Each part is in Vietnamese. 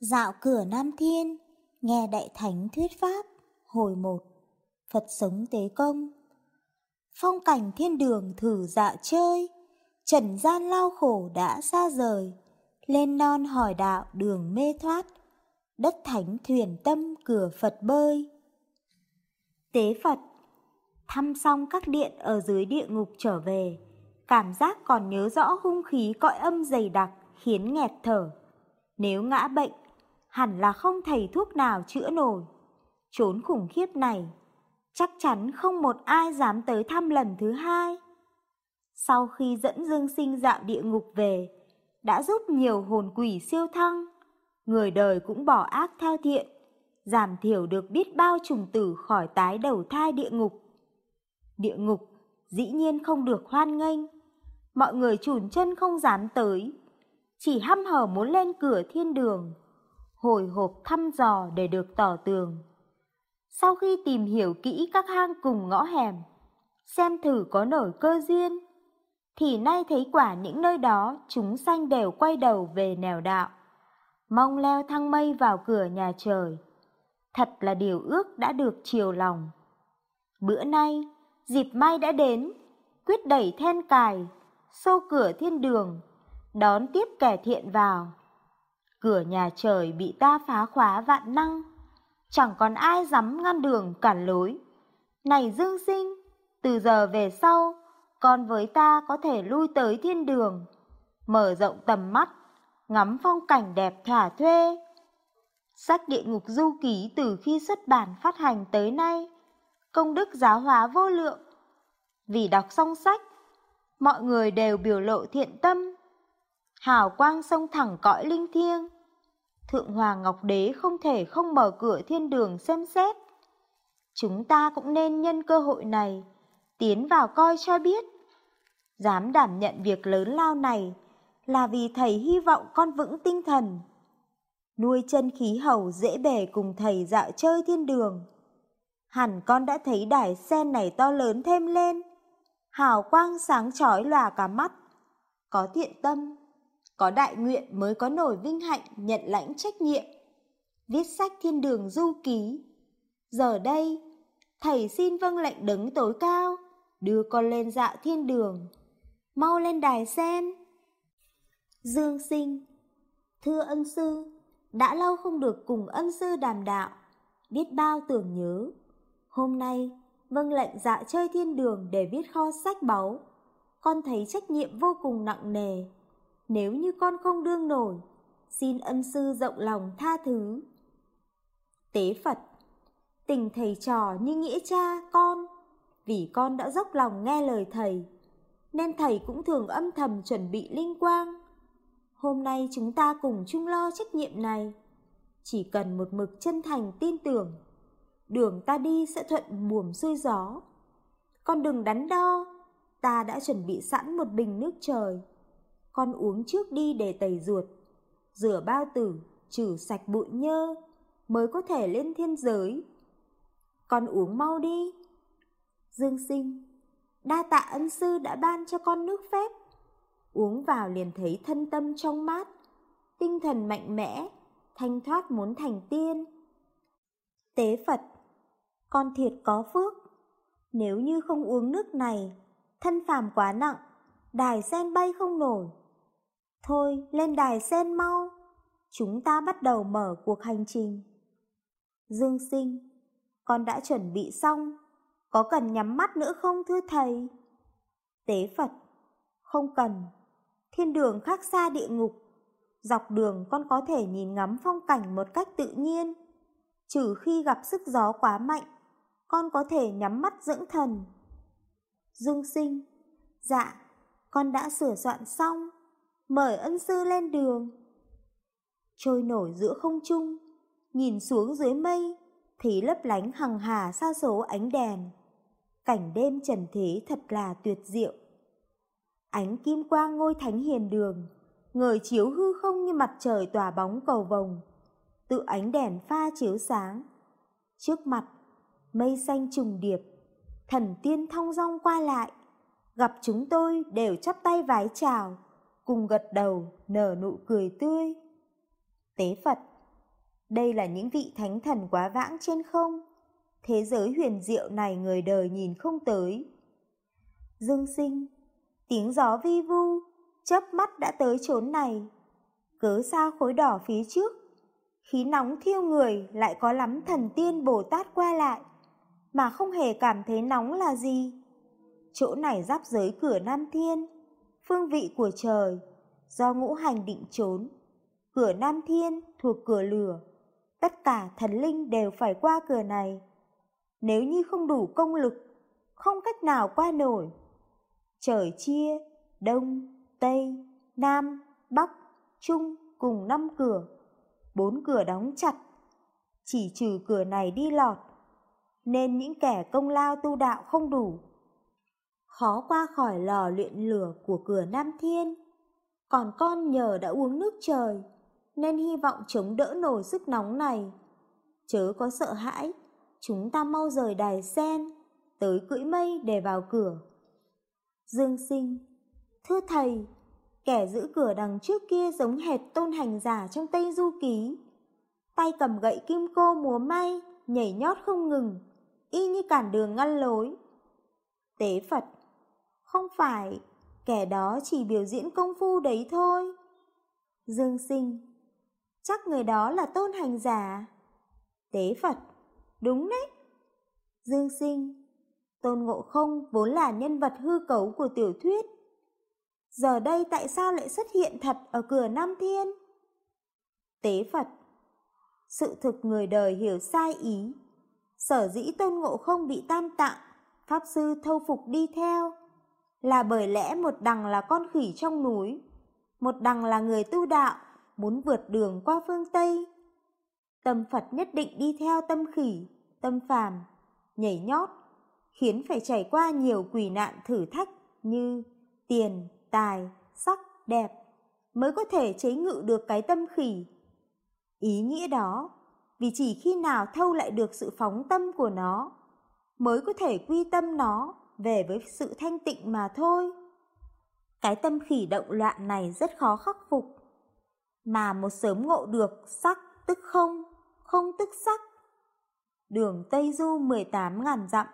Dạo cửa Nam Thiên, nghe Đại Thánh thuyết pháp, hồi một, Phật sống tế công. Phong cảnh thiên đường thử dạ chơi, trần gian lao khổ đã xa rời, lên non hỏi đạo đường mê thoát, đất thánh thuyền tâm cửa Phật bơi. Tế Phật Thăm xong các điện ở dưới địa ngục trở về, cảm giác còn nhớ rõ hung khí cõi âm dày đặc khiến nghẹt thở. Nếu ngã bệnh, hẳn là không thầy thuốc nào chữa nổi. Trốn khủng khiếp này, chắc chắn không một ai dám tới thăm lần thứ hai. Sau khi dẫn Dương Sinh dạo địa ngục về, đã giúp nhiều hồn quỷ siêu thăng, người đời cũng bỏ ác theo thiện, giảm thiểu được biết bao trùng tử khỏi tái đầu thai địa ngục. Địa ngục dĩ nhiên không được hoan nghênh, mọi người chùn chân không dám tới, chỉ hăm hở muốn lên cửa thiên đường, hồi hộp thăm dò để được tỏ tường. Sau khi tìm hiểu kỹ các hang cùng ngõ hẻm, xem thử có nổi cơ duyên, thì nay thấy quả những nơi đó chúng sanh đều quay đầu về nẻo đạo, mong leo thăng mây vào cửa nhà trời. Thật là điều ước đã được chiều lòng. Bữa nay, dịp may đã đến, quyết đẩy then cài, xô cửa thiên đường, đón tiếp kẻ thiện vào. Cửa nhà trời bị ta phá khóa vạn năng, chẳng còn ai dám ngăn đường cản lối. Này Dương Sinh, từ giờ về sau, con với ta có thể lui tới thiên đường, mở rộng tầm mắt, ngắm phong cảnh đẹp thỏa thuê. Sách địa ngục du ký từ khi xuất bản phát hành tới nay, công đức giáo hóa vô lượng. Vì đọc xong sách, mọi người đều biểu lộ thiện tâm, hào quang sông thẳng cõi linh thiêng. Thượng Hoàng Ngọc Đế không thể không mở cửa thiên đường xem xét. Chúng ta cũng nên nhân cơ hội này, tiến vào coi cho biết. Dám đảm nhận việc lớn lao này là vì thầy hy vọng con vững tinh thần. Nuôi chân khí hầu dễ bề cùng thầy dạo chơi thiên đường. Hẳn con đã thấy đài sen này to lớn thêm lên, hào quang sáng chói lòa cả mắt. Có thiện tâm, có đại nguyện mới có nổi vinh hạnh nhận lãnh trách nhiệm. Viết sách thiên đường du ký. Giờ đây, thầy xin vâng lệnh đứng tối cao, đưa con lên dạ thiên đường. Mau lên đài sen. Dương sinh, thưa ân sư, đã lâu không được cùng ân sư đàm đạo, biết bao tưởng nhớ. Hôm nay, vâng lệnh dạ chơi thiên đường để viết kho sách báu. Con thấy trách nhiệm vô cùng nặng nề nếu như con không đương nổi, xin ân sư rộng lòng tha thứ. Tế Phật, tình thầy trò như nghĩa cha con, vì con đã dốc lòng nghe lời thầy, nên thầy cũng thường âm thầm chuẩn bị linh quang. Hôm nay chúng ta cùng chung lo trách nhiệm này, chỉ cần một mực chân thành tin tưởng, đường ta đi sẽ thuận buồm xuôi gió. Con đừng đắn đo, ta đã chuẩn bị sẵn một bình nước trời con uống trước đi để tẩy ruột. Rửa bao tử, trừ sạch bụi nhơ, mới có thể lên thiên giới. Con uống mau đi. Dương sinh, đa tạ ân sư đã ban cho con nước phép. Uống vào liền thấy thân tâm trong mát, tinh thần mạnh mẽ, thanh thoát muốn thành tiên. Tế Phật, con thiệt có phước. Nếu như không uống nước này, thân phàm quá nặng, đài sen bay không nổi. Thôi, lên đài sen mau. Chúng ta bắt đầu mở cuộc hành trình. Dương sinh, con đã chuẩn bị xong. Có cần nhắm mắt nữa không thưa thầy? Tế Phật, không cần. Thiên đường khác xa địa ngục. Dọc đường con có thể nhìn ngắm phong cảnh một cách tự nhiên. Trừ khi gặp sức gió quá mạnh, con có thể nhắm mắt dưỡng thần. Dương sinh, dạ, con đã sửa soạn xong mời ân sư lên đường. Trôi nổi giữa không trung, nhìn xuống dưới mây, thì lấp lánh hằng hà xa số ánh đèn. Cảnh đêm trần thế thật là tuyệt diệu. Ánh kim quang ngôi thánh hiền đường, ngời chiếu hư không như mặt trời tỏa bóng cầu vồng, tự ánh đèn pha chiếu sáng. Trước mặt, mây xanh trùng điệp, thần tiên thong dong qua lại, gặp chúng tôi đều chắp tay vái chào cùng gật đầu nở nụ cười tươi. Tế Phật, Đây là những vị thánh thần quá vãng trên không. Thế giới huyền diệu này người đời nhìn không tới. Dương sinh, tiếng gió vi vu, chớp mắt đã tới chốn này. Cớ sao khối đỏ phía trước, khí nóng thiêu người lại có lắm thần tiên Bồ Tát qua lại, mà không hề cảm thấy nóng là gì. Chỗ này giáp giới cửa Nam Thiên, phương vị của trời, do ngũ hành định trốn. Cửa Nam Thiên thuộc cửa lửa, tất cả thần linh đều phải qua cửa này. Nếu như không đủ công lực, không cách nào qua nổi. Trời chia, đông, tây, nam, bắc, trung cùng năm cửa, bốn cửa đóng chặt, chỉ trừ cửa này đi lọt, nên những kẻ công lao tu đạo không đủ. Khó qua khỏi lò luyện lửa của cửa Nam Thiên, còn con nhờ đã uống nước trời, nên hy vọng chống đỡ nổi sức nóng này. Chớ có sợ hãi, chúng ta mau rời đài sen, tới cưỡi mây để vào cửa. Dương sinh, thưa thầy, kẻ giữ cửa đằng trước kia giống hệt tôn hành giả trong Tây Du Ký. Tay cầm gậy kim cô múa may, nhảy nhót không ngừng, y như cản đường ngăn lối. Tế Phật, không phải, kẻ đó chỉ biểu diễn công phu đấy thôi. Dương sinh, chắc người đó là tôn hành giả. Tế Phật, đúng đấy. Dương sinh, tôn ngộ không vốn là nhân vật hư cấu của tiểu thuyết. Giờ đây tại sao lại xuất hiện thật ở cửa Nam Thiên? Tế Phật, sự thực người đời hiểu sai ý. Sở dĩ tôn ngộ không bị tam tạng, Pháp Sư thâu phục đi theo, là bởi lẽ một đằng là con khỉ trong núi, một đằng là người tu đạo, muốn vượt đường qua phương Tây. Tâm Phật nhất định đi theo tâm khỉ, tâm phàm, nhảy nhót, khiến phải trải qua nhiều quỷ nạn thử thách như tiền, tài, sắc, đẹp, mới có thể chế ngự được cái tâm khỉ. Ý nghĩa đó, vì chỉ khi nào thâu lại được sự phóng tâm của nó, mới có thể quy tâm nó về với sự thanh tịnh mà thôi. Cái tâm khỉ động loạn này rất khó khắc phục, mà một sớm ngộ được sắc tức không, không tức sắc. Đường Tây Du 18 ngàn dặm,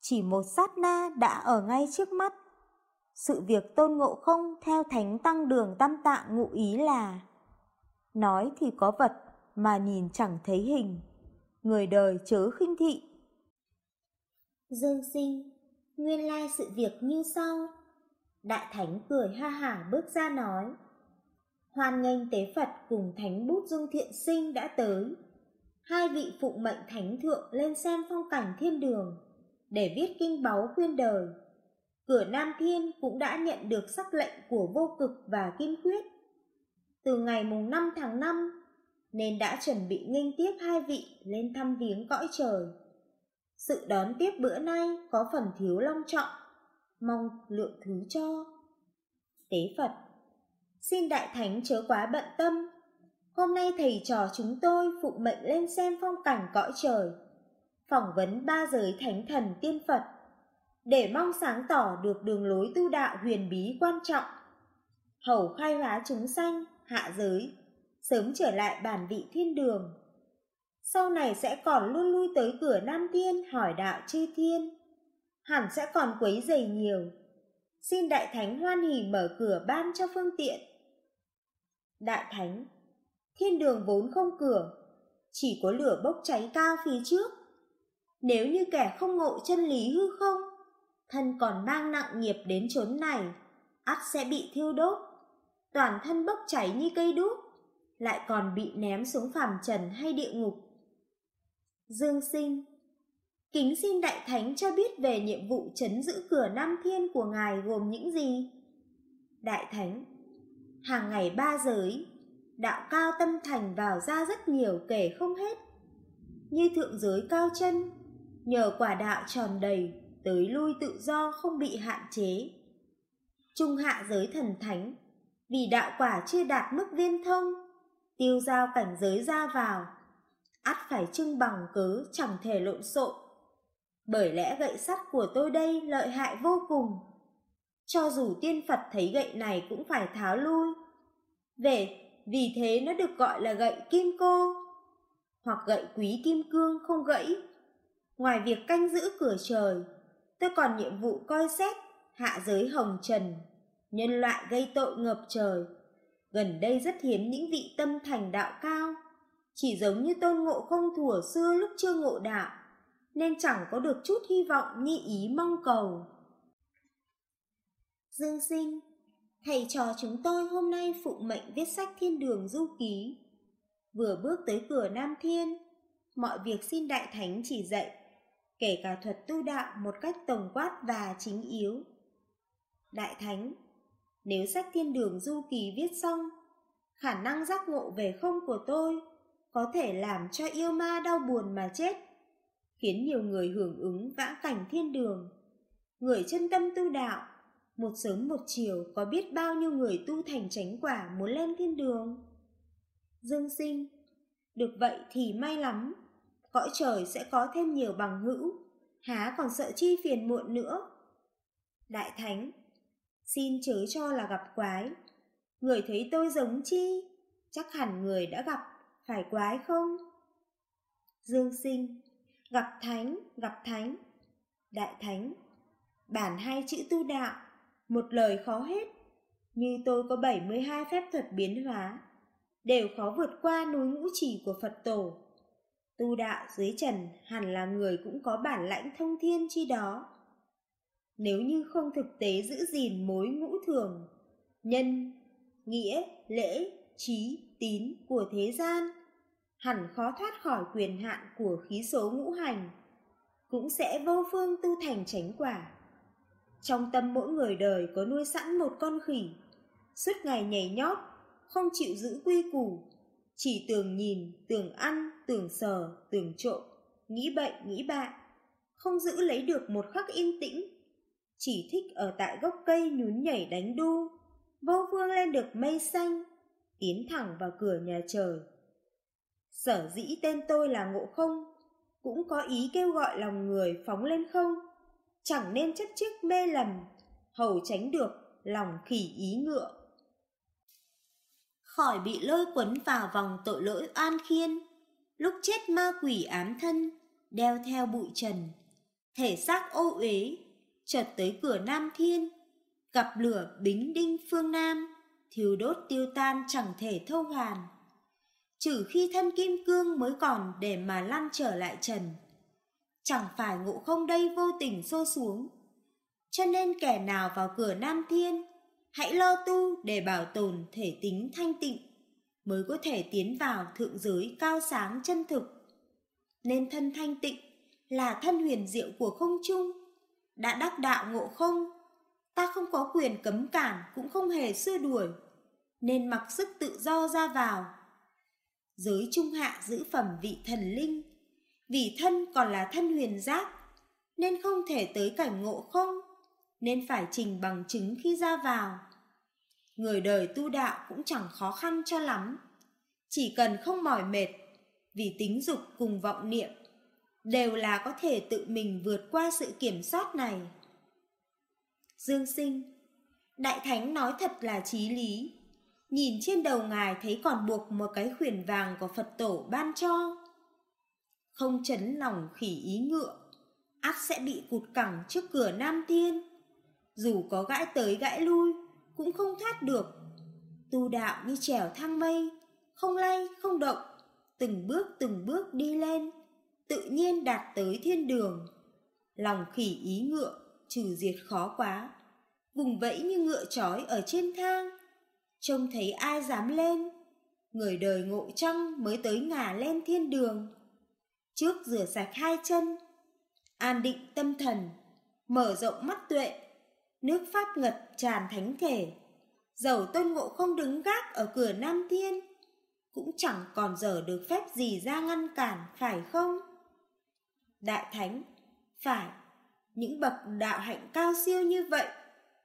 chỉ một sát na đã ở ngay trước mắt. Sự việc tôn ngộ không theo thánh tăng đường tam tạng ngụ ý là Nói thì có vật mà nhìn chẳng thấy hình, người đời chớ khinh thị. Dương sinh Nguyên lai sự việc như sau. Đại Thánh cười ha hả bước ra nói. Hoan nghênh tế Phật cùng Thánh Bút Dung Thiện Sinh đã tới. Hai vị phụ mệnh Thánh Thượng lên xem phong cảnh thiên đường, để viết kinh báu khuyên đời. Cửa Nam Thiên cũng đã nhận được sắc lệnh của vô cực và kim khuyết. Từ ngày mùng 5 tháng 5, nên đã chuẩn bị nghênh tiếp hai vị lên thăm viếng cõi trời. Sự đón tiếp bữa nay có phần thiếu long trọng, mong lượng thứ cho. Tế Phật Xin Đại Thánh chớ quá bận tâm, hôm nay thầy trò chúng tôi phụ mệnh lên xem phong cảnh cõi trời, phỏng vấn ba giới thánh thần tiên Phật, để mong sáng tỏ được đường lối tu đạo huyền bí quan trọng, hầu khai hóa chúng sanh, hạ giới, sớm trở lại bản vị thiên đường sau này sẽ còn luôn lui tới cửa Nam Thiên hỏi đạo chư thiên. Hẳn sẽ còn quấy dày nhiều. Xin Đại Thánh hoan hỉ mở cửa ban cho phương tiện. Đại Thánh, thiên đường vốn không cửa, chỉ có lửa bốc cháy cao phía trước. Nếu như kẻ không ngộ chân lý hư không, thân còn mang nặng nghiệp đến chốn này, ắt sẽ bị thiêu đốt, toàn thân bốc cháy như cây đuốc, lại còn bị ném xuống phàm trần hay địa ngục. Dương sinh Kính xin Đại Thánh cho biết về nhiệm vụ chấn giữ cửa Nam Thiên của Ngài gồm những gì? Đại Thánh Hàng ngày ba giới, đạo cao tâm thành vào ra rất nhiều kể không hết. Như thượng giới cao chân, nhờ quả đạo tròn đầy, tới lui tự do không bị hạn chế. Trung hạ giới thần thánh, vì đạo quả chưa đạt mức viên thông, tiêu giao cảnh giới ra vào, ắt phải trưng bằng cớ chẳng thể lộn xộn. Bởi lẽ gậy sắt của tôi đây lợi hại vô cùng. Cho dù tiên Phật thấy gậy này cũng phải tháo lui. Về, vì thế nó được gọi là gậy kim cô. hoặc gậy quý kim cương không gãy. Ngoài việc canh giữ cửa trời, tôi còn nhiệm vụ coi xét hạ giới hồng trần, nhân loại gây tội ngập trời. Gần đây rất hiếm những vị tâm thành đạo cao, chỉ giống như tôn ngộ không thủa xưa lúc chưa ngộ đạo, nên chẳng có được chút hy vọng như ý mong cầu. Dương sinh, thầy trò chúng tôi hôm nay phụ mệnh viết sách thiên đường du ký. Vừa bước tới cửa Nam Thiên, mọi việc xin Đại Thánh chỉ dạy, kể cả thuật tu đạo một cách tổng quát và chính yếu. Đại Thánh, nếu sách thiên đường du ký viết xong, khả năng giác ngộ về không của tôi có thể làm cho yêu ma đau buồn mà chết, khiến nhiều người hưởng ứng vãng cảnh thiên đường. Người chân tâm tu đạo, một sớm một chiều có biết bao nhiêu người tu thành chánh quả muốn lên thiên đường. Dương sinh, được vậy thì may lắm, cõi trời sẽ có thêm nhiều bằng hữu, há còn sợ chi phiền muộn nữa. Đại Thánh, xin chớ cho là gặp quái, người thấy tôi giống chi, chắc hẳn người đã gặp, phải quái không? Dương sinh, gặp thánh, gặp thánh. Đại thánh, bản hai chữ tu đạo, một lời khó hết. Như tôi có 72 phép thuật biến hóa, đều khó vượt qua núi ngũ chỉ của Phật tổ. Tu đạo dưới trần hẳn là người cũng có bản lãnh thông thiên chi đó. Nếu như không thực tế giữ gìn mối ngũ thường, nhân, nghĩa, lễ, trí, tín của thế gian, hẳn khó thoát khỏi quyền hạn của khí số ngũ hành, cũng sẽ vô phương tu thành chánh quả. Trong tâm mỗi người đời có nuôi sẵn một con khỉ, suốt ngày nhảy nhót, không chịu giữ quy củ, chỉ tưởng nhìn, tưởng ăn, tưởng sờ, tưởng trộm, nghĩ bệnh, nghĩ bạ, không giữ lấy được một khắc yên tĩnh, chỉ thích ở tại gốc cây nhún nhảy đánh đu, vô phương lên được mây xanh, tiến thẳng vào cửa nhà trời. Sở dĩ tên tôi là ngộ không, cũng có ý kêu gọi lòng người phóng lên không, chẳng nên chấp chiếc mê lầm, hầu tránh được lòng khỉ ý ngựa. Khỏi bị lôi quấn vào vòng tội lỗi an khiên, lúc chết ma quỷ ám thân, đeo theo bụi trần, thể xác ô uế, chợt tới cửa Nam Thiên, gặp lửa bính đinh phương Nam, thiêu đốt tiêu tan chẳng thể thâu hàn. Trừ khi thân kim cương mới còn để mà lăn trở lại trần. Chẳng phải ngộ không đây vô tình xô xuống. Cho nên kẻ nào vào cửa Nam Thiên, hãy lo tu để bảo tồn thể tính thanh tịnh, mới có thể tiến vào thượng giới cao sáng chân thực. Nên thân thanh tịnh là thân huyền diệu của không trung, đã đắc đạo ngộ không, ta không có quyền cấm cản cũng không hề xưa đuổi, nên mặc sức tự do ra vào. Giới trung hạ giữ phẩm vị thần linh, vì thân còn là thân huyền giác, nên không thể tới cảnh ngộ không, nên phải trình bằng chứng khi ra vào. Người đời tu đạo cũng chẳng khó khăn cho lắm, chỉ cần không mỏi mệt, vì tính dục cùng vọng niệm, đều là có thể tự mình vượt qua sự kiểm soát này. Dương sinh Đại Thánh nói thật là trí lý, nhìn trên đầu ngài thấy còn buộc một cái khuyển vàng của Phật tổ ban cho. Không chấn lòng khỉ ý ngựa, ắt sẽ bị cụt cẳng trước cửa Nam Tiên. Dù có gãi tới gãi lui, cũng không thoát được. Tu đạo như trèo thang mây, không lay không động, từng bước từng bước đi lên, tự nhiên đạt tới thiên đường. Lòng khỉ ý ngựa, trừ diệt khó quá, vùng vẫy như ngựa trói ở trên thang, trông thấy ai dám lên. Người đời ngộ trăng mới tới ngả lên thiên đường. Trước rửa sạch hai chân, an định tâm thần, mở rộng mắt tuệ, nước pháp ngật tràn thánh thể. Dầu tôn ngộ không đứng gác ở cửa Nam Thiên, cũng chẳng còn dở được phép gì ra ngăn cản, phải không? Đại Thánh, phải, những bậc đạo hạnh cao siêu như vậy,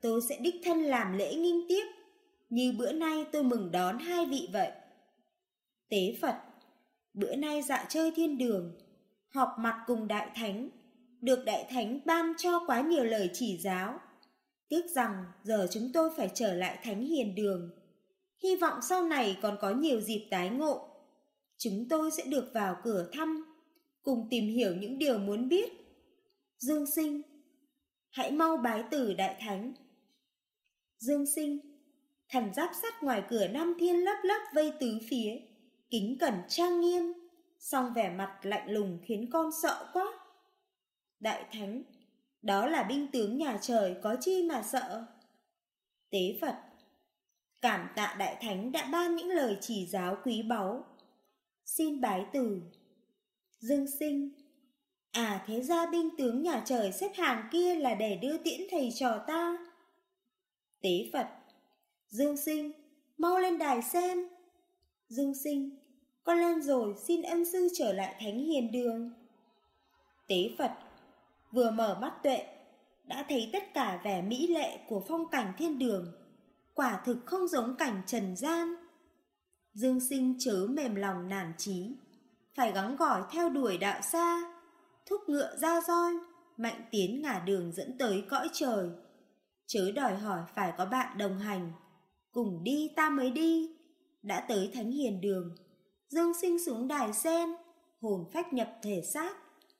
tôi sẽ đích thân làm lễ nghinh tiếp như bữa nay tôi mừng đón hai vị vậy. Tế Phật, bữa nay dạ chơi thiên đường, họp mặt cùng Đại Thánh, được Đại Thánh ban cho quá nhiều lời chỉ giáo. Tiếc rằng giờ chúng tôi phải trở lại Thánh Hiền Đường. Hy vọng sau này còn có nhiều dịp tái ngộ. Chúng tôi sẽ được vào cửa thăm, cùng tìm hiểu những điều muốn biết. Dương Sinh, hãy mau bái tử Đại Thánh. Dương Sinh, thần giáp sắt ngoài cửa Nam Thiên lấp lấp vây tứ phía, kính cẩn trang nghiêm, song vẻ mặt lạnh lùng khiến con sợ quá. Đại Thánh, đó là binh tướng nhà trời có chi mà sợ. Tế Phật, cảm tạ Đại Thánh đã ban những lời chỉ giáo quý báu. Xin bái từ. Dương sinh, à thế ra binh tướng nhà trời xếp hàng kia là để đưa tiễn thầy trò ta. Tế Phật, Dương sinh, mau lên đài xem. Dương sinh, con lên rồi xin ân sư trở lại thánh hiền đường. Tế Phật, vừa mở mắt tuệ, đã thấy tất cả vẻ mỹ lệ của phong cảnh thiên đường, quả thực không giống cảnh trần gian. Dương sinh chớ mềm lòng nản trí, phải gắng gỏi theo đuổi đạo xa, thúc ngựa ra roi, mạnh tiến ngả đường dẫn tới cõi trời. Chớ đòi hỏi phải có bạn đồng hành, cùng đi ta mới đi, đã tới thánh hiền đường. Dương sinh xuống đài sen, hồn phách nhập thể xác,